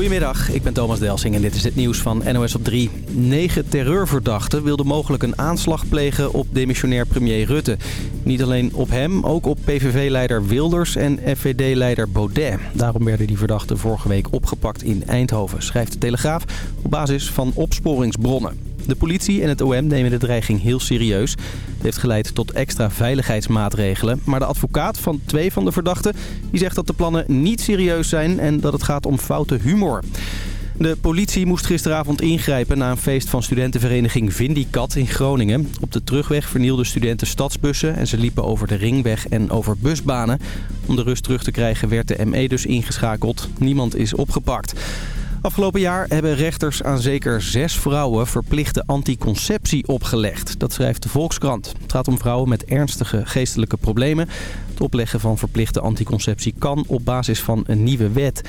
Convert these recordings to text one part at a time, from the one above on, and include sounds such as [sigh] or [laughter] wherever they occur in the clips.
Goedemiddag, ik ben Thomas Delsing en dit is het nieuws van NOS op 3. Negen terreurverdachten wilden mogelijk een aanslag plegen op demissionair premier Rutte. Niet alleen op hem, ook op PVV-leider Wilders en FVD-leider Baudet. Daarom werden die verdachten vorige week opgepakt in Eindhoven, schrijft de Telegraaf op basis van opsporingsbronnen. De politie en het OM nemen de dreiging heel serieus. Het heeft geleid tot extra veiligheidsmaatregelen. Maar de advocaat van twee van de verdachten die zegt dat de plannen niet serieus zijn en dat het gaat om foute humor. De politie moest gisteravond ingrijpen na een feest van studentenvereniging Vindicat in Groningen. Op de terugweg vernielden studenten stadsbussen en ze liepen over de ringweg en over busbanen. Om de rust terug te krijgen werd de ME dus ingeschakeld. Niemand is opgepakt. Afgelopen jaar hebben rechters aan zeker zes vrouwen verplichte anticonceptie opgelegd. Dat schrijft de Volkskrant. Het gaat om vrouwen met ernstige geestelijke problemen. Het opleggen van verplichte anticonceptie kan op basis van een nieuwe wet.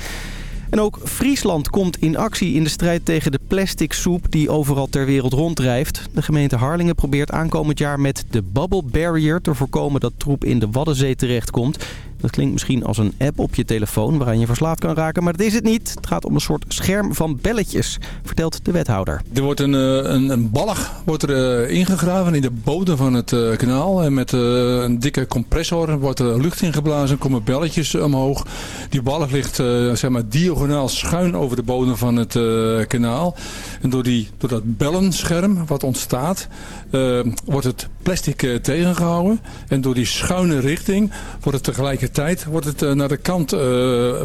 En ook Friesland komt in actie in de strijd tegen de plastic soep die overal ter wereld ronddrijft. De gemeente Harlingen probeert aankomend jaar met de Bubble Barrier te voorkomen dat troep in de Waddenzee terechtkomt. Dat klinkt misschien als een app op je telefoon waaraan je verslaafd kan raken, maar dat is het niet. Het gaat om een soort scherm van belletjes, vertelt de wethouder. Er wordt een, eh, een, een ballig wordt er, uh, ingegraven in de bodem van het uh, kanaal. En met een dikke compressor wordt er lucht ingeblazen, komen belletjes omhoog. Die ballig ligt zeg maar diagonaal schuin over de bodem van het kanaal. En door, die, door dat bellenscherm wat ontstaat, wordt het plastic tegengehouden. En door die schuine richting wordt het tegelijkertijd tijd wordt het eh, naar de kant eh,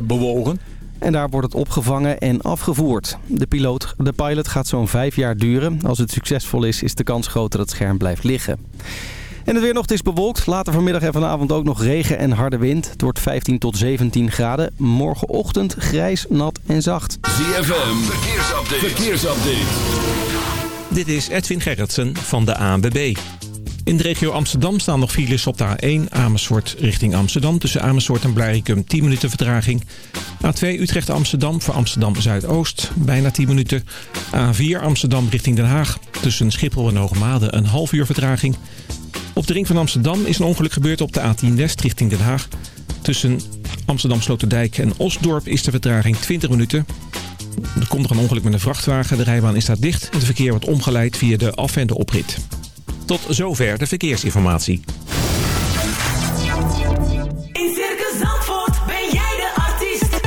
bewogen. En daar wordt het opgevangen en afgevoerd. De, piloot, de pilot gaat zo'n vijf jaar duren. Als het succesvol is, is de kans groter dat het scherm blijft liggen. En het weer nog, het is bewolkt. Later vanmiddag en vanavond ook nog regen en harde wind. Het wordt 15 tot 17 graden. Morgenochtend grijs, nat en zacht. ZFM, verkeersupdate. verkeersupdate. Dit is Edwin Gerritsen van de ANWB. In de regio Amsterdam staan nog files op de A1 Amersfoort richting Amsterdam. Tussen Amersfoort en Blarikum 10 minuten vertraging. A2 Utrecht-Amsterdam voor Amsterdam-Zuidoost bijna 10 minuten. A4 Amsterdam richting Den Haag. Tussen Schiphol en Hoogmade een half uur vertraging. Op de ring van Amsterdam is een ongeluk gebeurd op de A10 West richting Den Haag. Tussen Amsterdam-Sloterdijk en Osdorp is de vertraging 20 minuten. Er komt nog een ongeluk met een vrachtwagen. De rijbaan is daar dicht. Het verkeer wordt omgeleid via de af- en de oprit. Tot zover de verkeersinformatie. In Circus Zandvoort ben jij de artiest.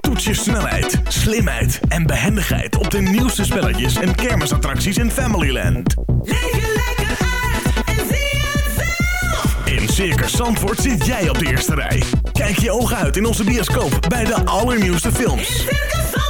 Toets je snelheid, slimheid en behendigheid op de nieuwste spelletjes en kermisattracties in Familyland. Leef je lekker uit en zie het zelf. In Circus Zandvoort zit jij op de eerste rij. Kijk je ogen uit in onze bioscoop bij de allernieuwste films. In Circus Zandvoort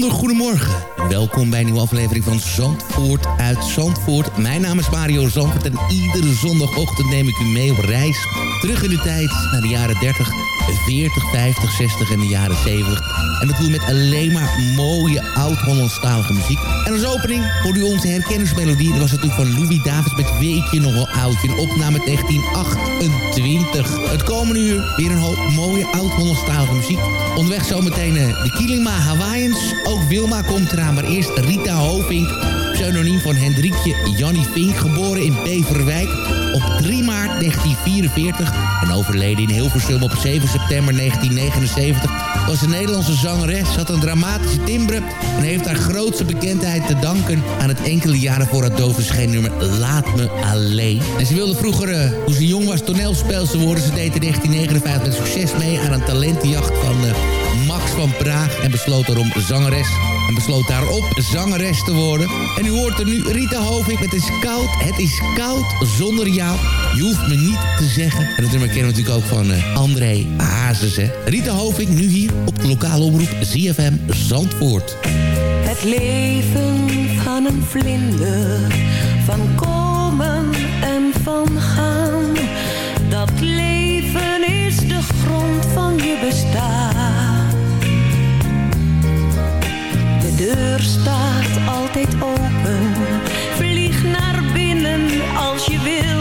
bijzonder goedemorgen. En welkom bij een nieuwe aflevering van Zandvoort uit Zandvoort. Mijn naam is Mario Zandvoort en iedere zondagochtend neem ik u mee op reis. Terug in de tijd naar de jaren 30, 40, 50, 60 en de jaren 70. En dat doen we met alleen maar mooie oud-Hollandstalige muziek. En als opening hoorde u onze herkenningsmelodie. Dat was natuurlijk van Louis Davids met Weet je nog wel oudje. Een opname uit 1928. Het komende uur weer een hoop mooie oud-Hollandstalige muziek. Onderweg zometeen eh, de Kielingma Hawaiians. Ook Wilma komt eraan, maar eerst Rita Hovink. Pseudoniem van Hendrikje Jannie Vink, geboren in Beverwijk op 3 maart 1944 en overleden in Hilversum op 7 september 1979 was een Nederlandse zangeres, had een dramatische timbre en heeft haar grootste bekendheid te danken aan het enkele jaren voor het dovenschijnnummer Laat Me Alleen. En ze wilde vroeger, eh, toen ze jong was, toneelspeelster worden. Ze deed in 1959 met succes mee aan een talentenjacht van eh, Max van Praag en besloot daarom zangeres en besloot daarop zangeres te worden. En u hoort er nu Rita Hovink met Het is koud, het is koud zonder jou. Je hoeft me niet te zeggen. En dat nummer kennen we natuurlijk ook van eh, André Hazes. Hè. Rita Hovink nu hier op de lokale omroep ZFM Zandvoort. Het leven van een vlinder, van komen en van gaan. Dat leven is de grond van je bestaan. Staat altijd open, vlieg naar binnen als je wilt.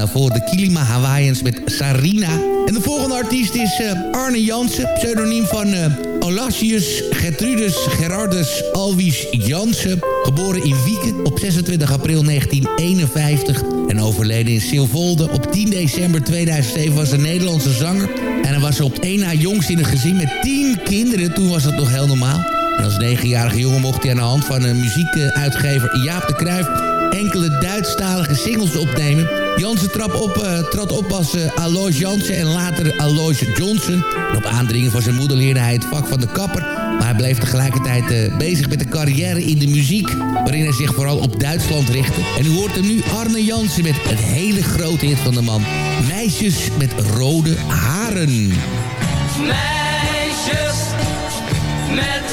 Daarvoor de Kilima Hawaiians met Sarina. En de volgende artiest is uh, Arne Jansen. Pseudoniem van uh, Olassius Gertrudus Gerardus Alwies Jansen. Geboren in Wieken op 26 april 1951. En overleden in Silvolde op 10 december 2007 was een Nederlandse zanger. En hij was op één na jongst in een gezin met 10 kinderen. Toen was dat nog heel normaal. En als negenjarige jongen mocht hij aan de hand van een muziekuitgever Jaap de Cruijff enkele Duitsstalige singles opnemen. Jansen trap op, uh, trad op als uh, Alois Jansen en later Alois Johnson. Op aandringen van zijn moeder leerde hij het vak van de kapper. Maar hij bleef tegelijkertijd uh, bezig met een carrière in de muziek... waarin hij zich vooral op Duitsland richtte. En u hoort hem nu Arne Jansen met het hele grote hit van de man. Meisjes met rode haren. Meisjes met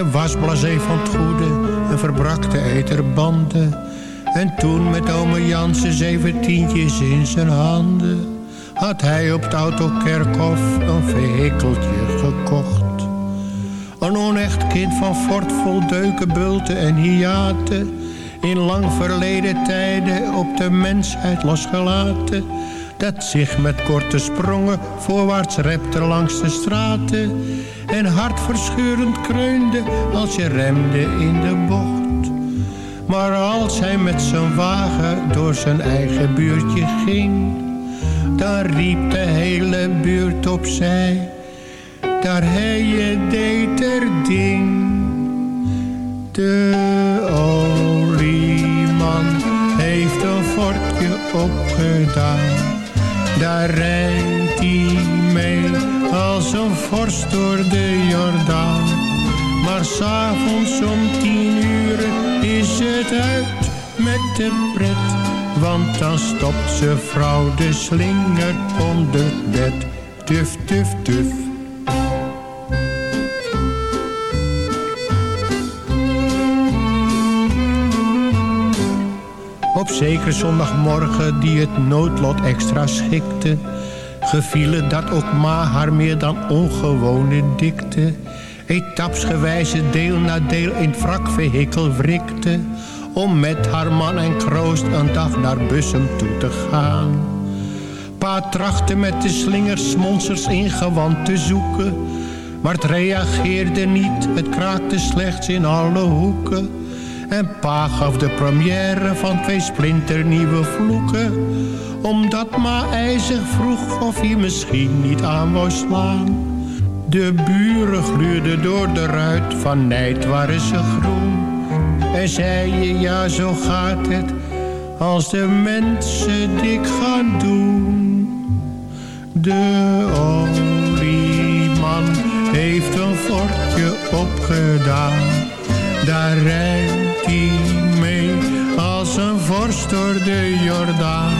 Hij was blasé van het goede en verbrak de eterbanden. En toen met ome Jansen zeventientjes in zijn handen... had hij op het autokerkhof een vehikeltje gekocht. Een onecht kind van fort vol bulten en hiaten... in lang verleden tijden op de mensheid losgelaten... dat zich met korte sprongen voorwaarts repte langs de straten en hartverscheurend kreunde als je remde in de bocht. Maar als hij met zijn wagen door zijn eigen buurtje ging, dan riep de hele buurt opzij, daar hij je deed er ding. De olieman heeft een fortje opgedaan daar rijdt hij mee als een vorst door de Jordaan. Maar s'avonds om tien uur is het uit met de pret. Want dan stopt ze vrouw de slinger onder bed. Tuf, tuf, tuf. Zeker zondagmorgen die het noodlot extra schikte... gevielen dat ook ma haar meer dan ongewone dikte... etapsgewijze deel na deel in wrakvehikel wrikte... om met haar man en kroost een dag naar Bussum toe te gaan. Pa trachtte met de slingers monsters in gewand te zoeken... maar het reageerde niet, het kraakte slechts in alle hoeken... En pa gaf de première van twee splinternieuwe vloeken. Omdat ma ijzig vroeg of hij misschien niet aan wou slaan. De buren gluurden door de ruit, van nijd waren ze groen. En zei ja zo gaat het, als de mensen dik gaan doen. De olieman heeft een fortje opgedaan. Daar rijdt als een vorst door de Jordaan.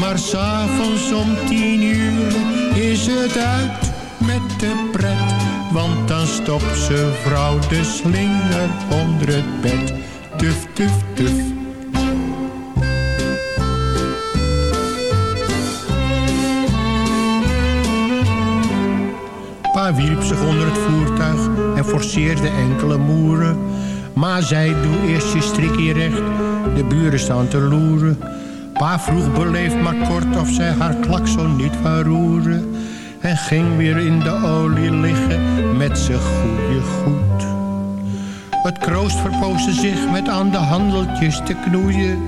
Maar s'avonds om tien uur is het uit met de pret. Want dan stopt ze vrouw de slinger onder het bed. Tuf, tuf, tuf. Pa wierp zich onder het voertuig en forceerde enkele moeren maar zij doe eerst je strikje recht, de buren staan te loeren. Pa vroeg beleefd maar kort of zij haar klakson niet wou roeren. En ging weer in de olie liggen met z'n goede goed. Het kroost verpoosde zich met aan de handeltjes te knoeien.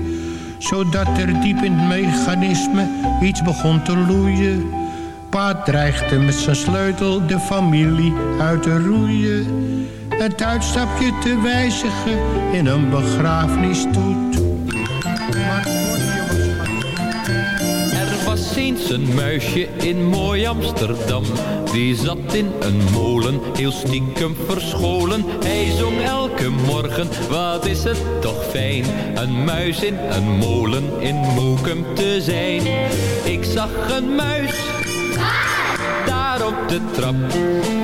Zodat er diep in het mechanisme iets begon te loeien. Pa dreigde met zijn sleutel de familie uit te roeien het uitstapje te wijzigen in een begrafenistoet. Er was eens een muisje in mooi Amsterdam. Die zat in een molen, heel stiekem verscholen. Hij zong elke morgen, wat is het toch fijn. Een muis in een molen in Moekum te zijn. Ik zag een muis, daar op de trap.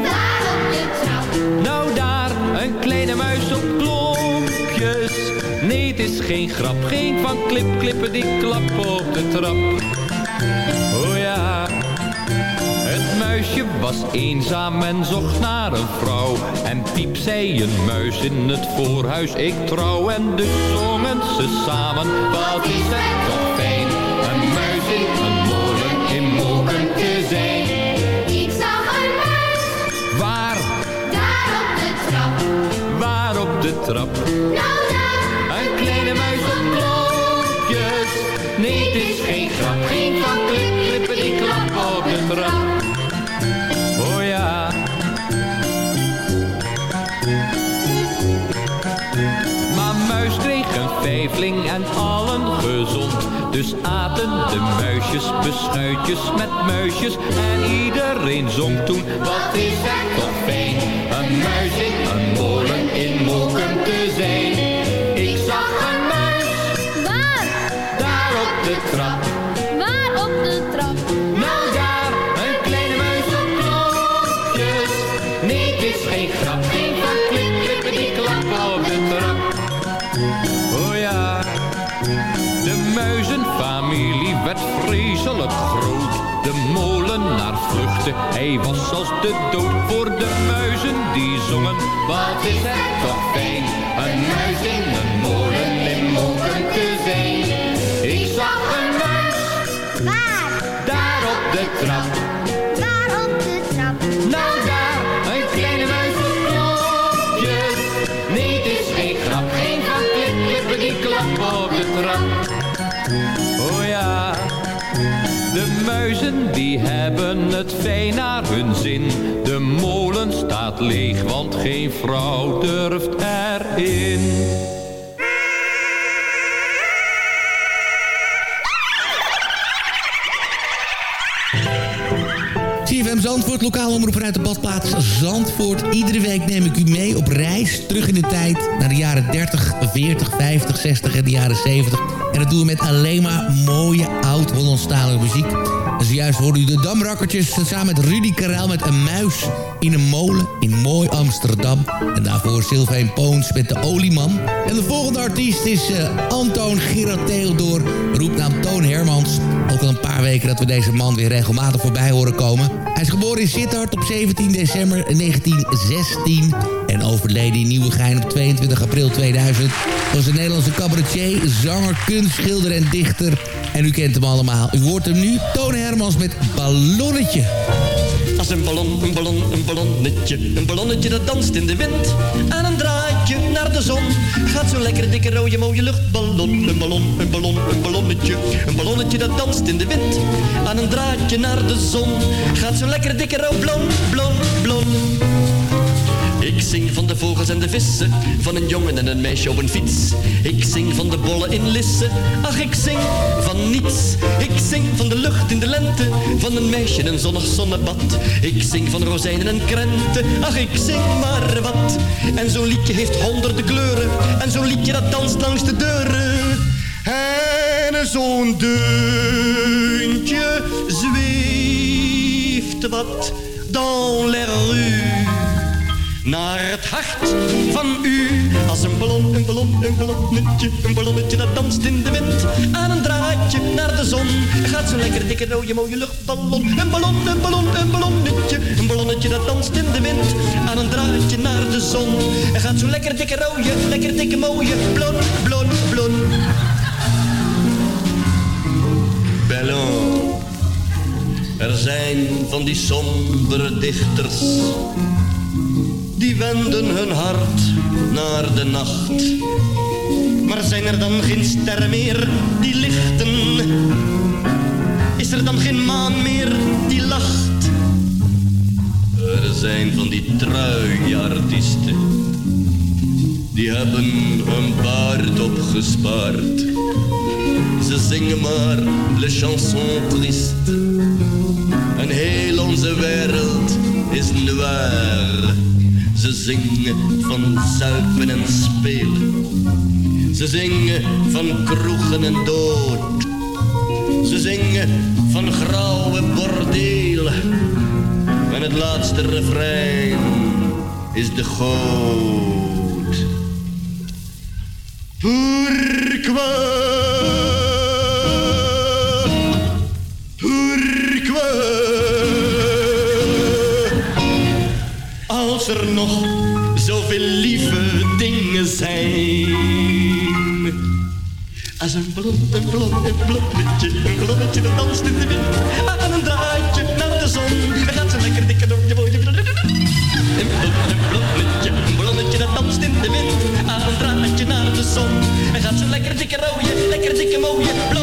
Daar op de trap. Nou daar een kleine muis op klompjes. Nee, het is geen grap, geen van klip, klippen die klap op de trap. Oh ja, het muisje was eenzaam en zocht naar een vrouw. En piep zei een muis in het voorhuis, ik trouw. En dus zongen ze samen, wat is het trap? Nou. Een kleine muis op klokjes. Nee, het is geen grap. Geen van die klap op de trap. Oh ja. Maar muis kreeg een vijfling en allen gezond. Dus aten de muisjes beschuitjes met muisjes. En iedereen zong toen, wat is het toch fijn. Een muis in hij was als de dood voor de muizen die zongen. Wat is het toch fijn, een muis in een molen die hebben het fijn naar hun zin. De molen staat leeg, want geen vrouw durft erin. CFM Zandvoort, lokaal omroep uit de badplaats Zandvoort. Iedere week neem ik u mee op reis terug in de tijd... naar de jaren 30, 40, 50, 60 en de jaren 70. En dat doen we met alleen maar mooie oud-Hollandstalige muziek. En zojuist hoorde u de Damrakkertjes samen met Rudy Karel met een muis in een molen in mooi Amsterdam. En daarvoor Sylvain Poons met de Olieman. En de volgende artiest is uh, Antoon Gerard Theodor, roepnaam Toon Hermans. Ook al een paar weken dat we deze man weer regelmatig voorbij horen komen. Hij is geboren in Sittard op 17 december 1916 en overleden in Nieuwegein op 22 april 2000. Was een Nederlandse cabaretier, zanger, kunstschilder en dichter. En u kent hem allemaal. U hoort hem nu, Toon Hermans met Ballonnetje. Als een ballon, een ballon, een ballonnetje. Een ballonnetje dat danst in de wind. Aan een draadje naar de zon. Gaat zo lekker dikke rode mooie luchtballon. Een ballon, een ballon, een ballonnetje. Een ballonnetje dat danst in de wind. Aan een draadje naar de zon. Gaat zo lekker dikke rood blon, blon, blon. Ik zing van de vogels en de vissen, van een jongen en een meisje op een fiets. Ik zing van de bollen in Lisse, ach ik zing van niets. Ik zing van de lucht in de lente, van een meisje in een zonnig zonnebad. Ik zing van rozijnen en krenten, ach ik zing maar wat. En zo'n liedje heeft honderden kleuren, en zo'n liedje dat danst langs de deuren. En zo'n deuntje zweeft wat dans les rues naar het hart van u. Als een ballon, een ballon, een ballonnetje, een ballonnetje dat danst in de wind. Aan een draadje naar de zon, gaat zo'n lekker dikke rode mooie luchtballon. Een ballon, een ballon, een ballonnetje, een ballonnetje dat danst in de wind. Aan een draadje naar de zon, gaat zo'n lekker dikke rode, lekker dikke mooie blon, blon, blon. Ballon. Er zijn van die sombere dichters die wenden hun hart naar de nacht. Maar zijn er dan geen sterren meer die lichten? Is er dan geen maan meer die lacht? Er zijn van die truie artiesten, die hebben hun baard opgespaard. Ze zingen maar le chanson triste. En heel onze wereld is noir. Ze zingen van zuipen en spelen. Ze zingen van kroegen en dood. Ze zingen van grauwe bordeel. En het laatste refrein is de goot. Pourquoi? Er nog zoveel lieve dingen zijn. Als een ballon, een ballon, een ballonnetje dat danst in de wind. Aan een draadje naar de zon, en gaat zo lekker dikke door je mooie. Een een dat danst in de wind. Aan een draadje naar de zon, en gaat zo lekker dikke rode, lekker dikke mooie.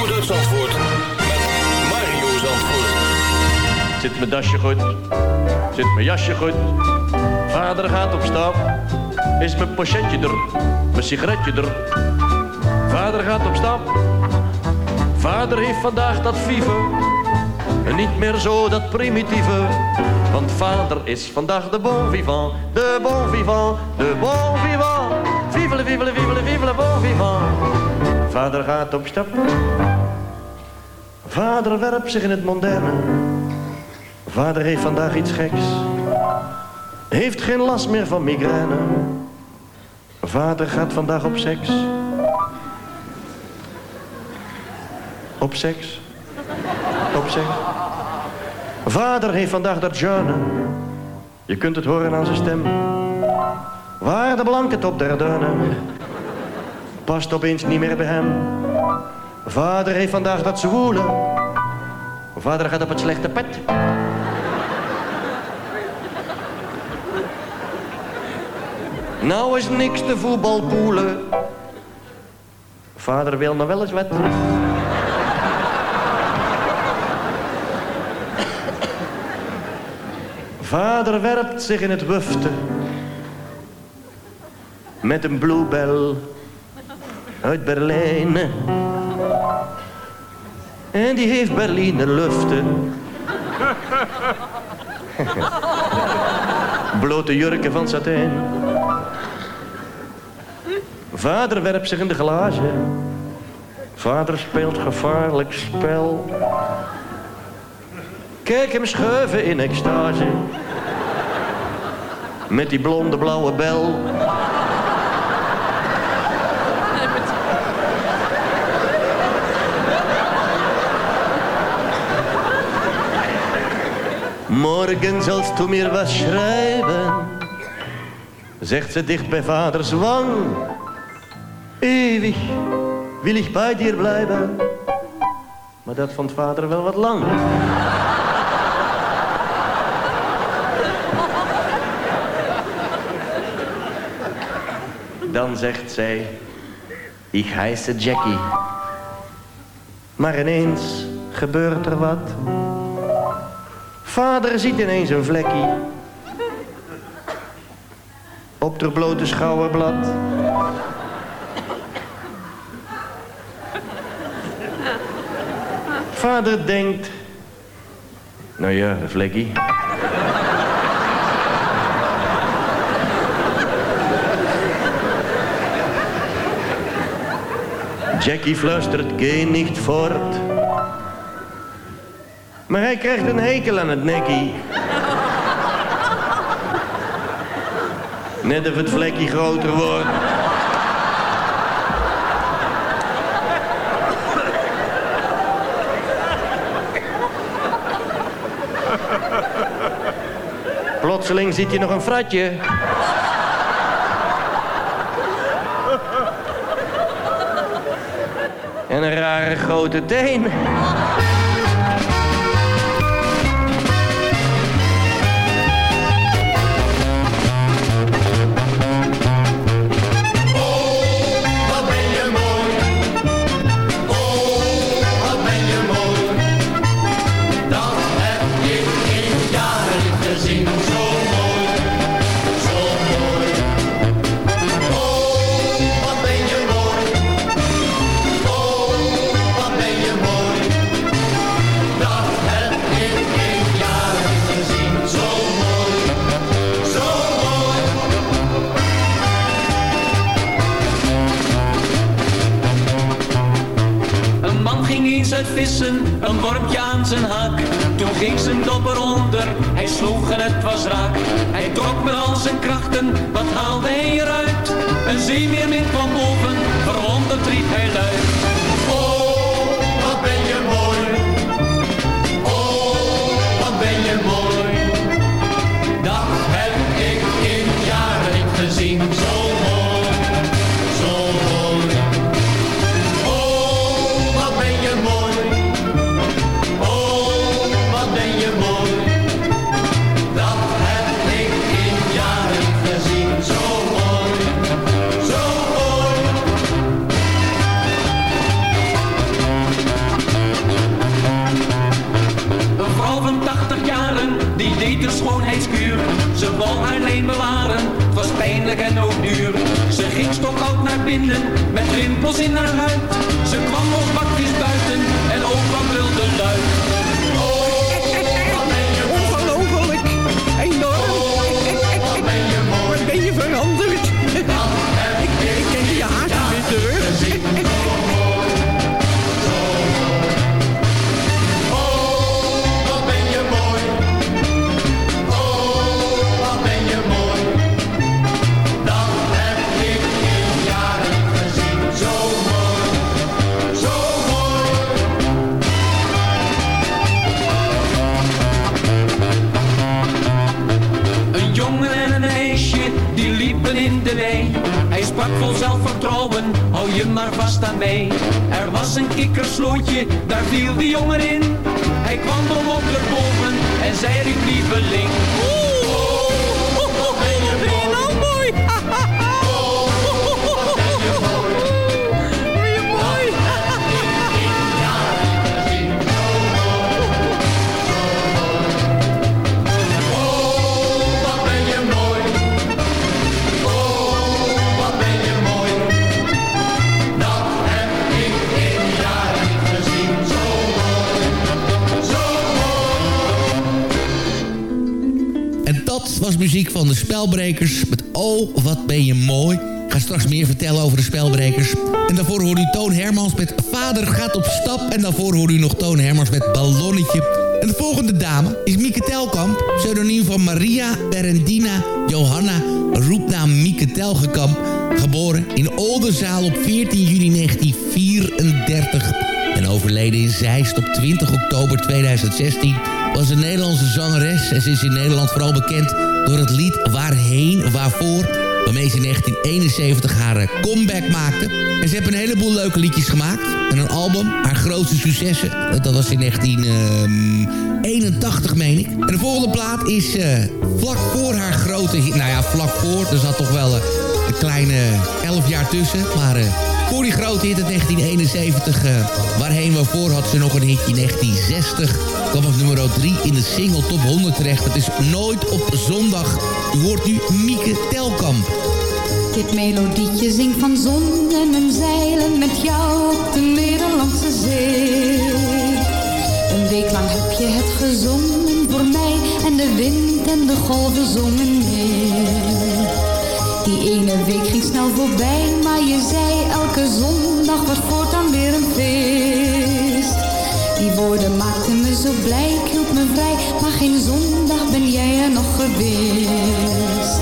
Zit mijn dasje goed? Zit mijn jasje goed? Vader gaat op stap. is mijn pochetje er, mijn sigaretje er. Vader gaat op stap, vader heeft vandaag dat vieve. En niet meer zo dat primitieve, want vader is vandaag de bon vivant. De bon vivant, de bon vivant. Vivele, vivele, vivele, vivele, bon vivant. Vader gaat op stap. Vader werpt zich in het moderne. Vader heeft vandaag iets geks. Heeft geen last meer van migraine. Vader gaat vandaag op seks. Op seks. Op seks. Vader heeft vandaag dat jeune. Je kunt het horen aan zijn stem. Waar de blanke top der duinen. Past opeens niet meer bij hem. Vader heeft vandaag dat zwoele. Vader gaat op het slechte pet. Nou is niks te voetbalpoelen. Vader wil nog wel eens wat. Vader werpt zich in het wufte. Met een bluebell uit Berlijn. En die heeft Berliner luften. [laughs] Blote jurken van satijn. Vader werpt zich in de glazen. Vader speelt gevaarlijk spel. Kijk hem schuiven in extase. Met die blonde blauwe bel. Morgen du mir was schrijven, zegt ze dicht bij vaders wang. Eeuwig wil ik bij dir blijven, maar dat vond vader wel wat lang. Dan zegt zij, ik heisse Jackie. Maar ineens gebeurt er wat. Vader ziet ineens een vlekkie. Op de blote schouderblad. Vader denkt... Nou ja, een vlekkie. Jackie fluistert, geh niet voort. Maar hij krijgt een hekel aan het nekkie. Net of het vlekje groter wordt. Plotseling ziet hij nog een fratje. En een rare grote teen. Een wormpje aan zijn haak. Toen ging zijn dobber onder, hij sloeg en het was raak. Hij trok met al zijn krachten, wat haalde hij eruit? Een zeemeermin kwam boven, verwonderd riep hij luid. Dat was muziek van de Spelbrekers met Oh, wat ben je mooi. Ga straks meer vertellen over de Spelbrekers. En daarvoor hoort u Toon Hermans met Vader gaat op stap. En daarvoor hoort u nog Toon Hermans met Ballonnetje. En de volgende dame is Mieke Telkamp. Pseudoniem van Maria Berendina Johanna, roepnaam Mieke Telgekamp. Geboren in Oldenzaal op 14 juni 1934. En overleden in Zeist op 20 oktober 2016 was een Nederlandse zangeres. En ze is in Nederland vooral bekend door het lied Waarheen, Waarvoor... waarmee ze in 1971 haar eh, comeback maakte. En ze heeft een heleboel leuke liedjes gemaakt. En een album, haar grootste successen, dat was in 1981 meen ik. En de volgende plaat is eh, vlak voor haar grote. Nou ja, vlak voor, er zat toch wel eh, een kleine 11 jaar tussen. Maar... voor die grote hit in 1971, eh, waarheen we voor had ze nog een hitje in 1960. Kwam op nummer 3 in de single top 100 terecht. Het is Nooit op Zondag. U hoort nu Mieke Telkamp. Dit melodietje zingt van zonnen en zeilen met jou op de Middellandse Zee. Een week lang heb je het gezongen voor mij en de wind en de golven zongen. Die ene week ging snel voorbij, maar je zei elke zondag wordt voortaan weer een feest. Die woorden maakten me zo blij, ik hield me vrij, maar geen zondag ben jij er nog geweest.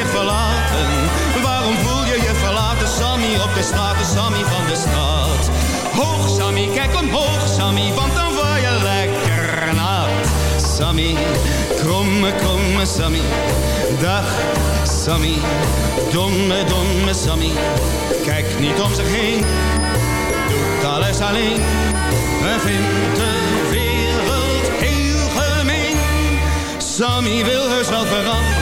verlaten. Waarom voel je je verlaten, Sammy, op de straten, Sammy van de stad? Hoog Sammy, kijk omhoog Sammy, want dan word je lekker nat. Sammy, kromme, kromme Sammy, dag Sammy, domme, domme Sammy. Kijk niet om zich heen, doet alles alleen. En vindt de wereld heel gemeen. Sammy wil heus wel veranderen,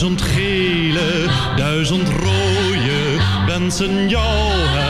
Duizend gele, duizend rode wensen jou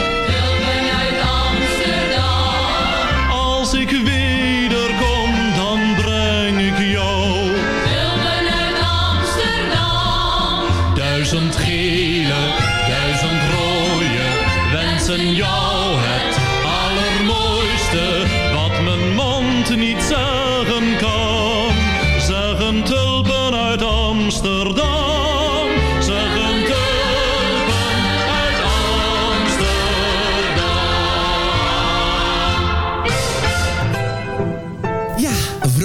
Tulpen uit Amsterdam.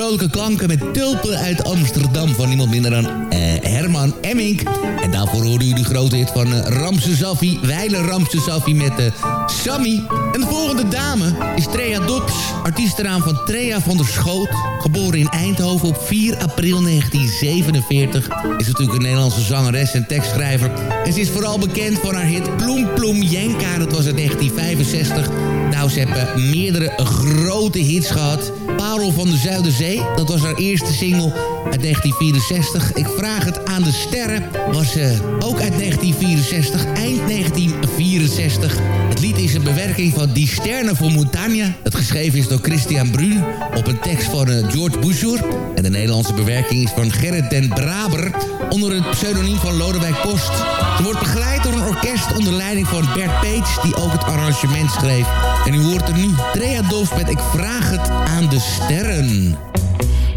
Vrolijke klanken met tulpen uit Amsterdam van niemand minder dan eh, Herman Emmink. En daarvoor hoorde u de grote hit van uh, Ramse Safi, Weiler Ramse Safi met uh, Sammy. En de volgende dame is Trea Dops, artiestenaam van Trea van der Schoot. Geboren in Eindhoven op 4 april 1947. Is natuurlijk een Nederlandse zangeres en tekstschrijver. En ze is vooral bekend van haar hit Ploem Ploem Jenka. Dat was in 1965. Nou, ze hebben meerdere grote hits gehad. Parel van de Zuiderzee. Dat was haar eerste single uit 1964. Ik vraag het aan de sterren. Was uh, ook uit 1964, eind 1964. Het lied is een bewerking van Die Sterren voor Montagna. Het geschreven is door Christian Brun op een tekst van uh, George Bouchour. En de Nederlandse bewerking is van Gerrit den Braber onder het pseudoniem van Lodewijk Post. Ze wordt begeleid door een orkest onder leiding van Bert Peets... die ook het arrangement schreef. En u hoort er nu Trea Dolf met Ik vraag het aan de sterren.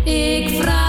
Ik vraag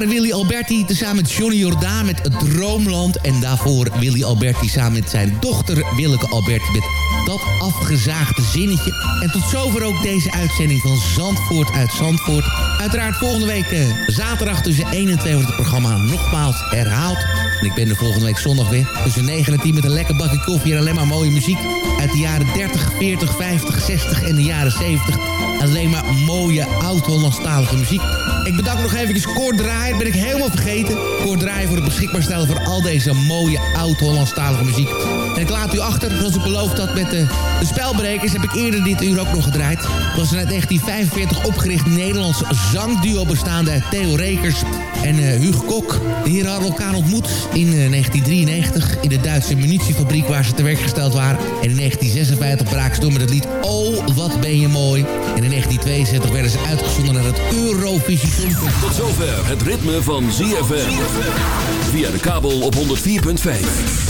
waren Willy Alberti tezamen met Johnny Jordaan met Het Droomland. En daarvoor Willy Alberti samen met zijn dochter Willeke Alberti met dat afgezaagde zinnetje. En tot zover ook deze uitzending van Zandvoort uit Zandvoort. Uiteraard volgende week eh, zaterdag tussen 1 en 2 wordt het programma nogmaals herhaald. En ik ben er volgende week zondag weer tussen 9 en 10 met een lekker bakje koffie en alleen maar mooie muziek. Uit de jaren 30, 40, 50, 60 en de jaren 70. Alleen maar mooie oud-Hollandstalige muziek. Ik bedank nog even Draaien, ben ik helemaal vergeten. Koord Draaien voor het beschikbaar stellen van al deze mooie oud-Hollandstalige muziek. En ik laat u achter, zoals ik beloofd had met de, de spelbrekers... heb ik eerder dit uur ook nog gedraaid. Het was uit 1945 opgericht Nederlands zangduo bestaande uit Theo Rekers en uh, Huug Kok. De heren hadden elkaar ontmoet in uh, 1993 in de Duitse munitiefabriek waar ze te werk gesteld waren. En in 1956 braken ze door met het lied Oh, wat ben je mooi. En in 1972 werden ze uitgezonden naar het Eurovisie. Tot zover het ritme van ZFM. Via de kabel op 104.5.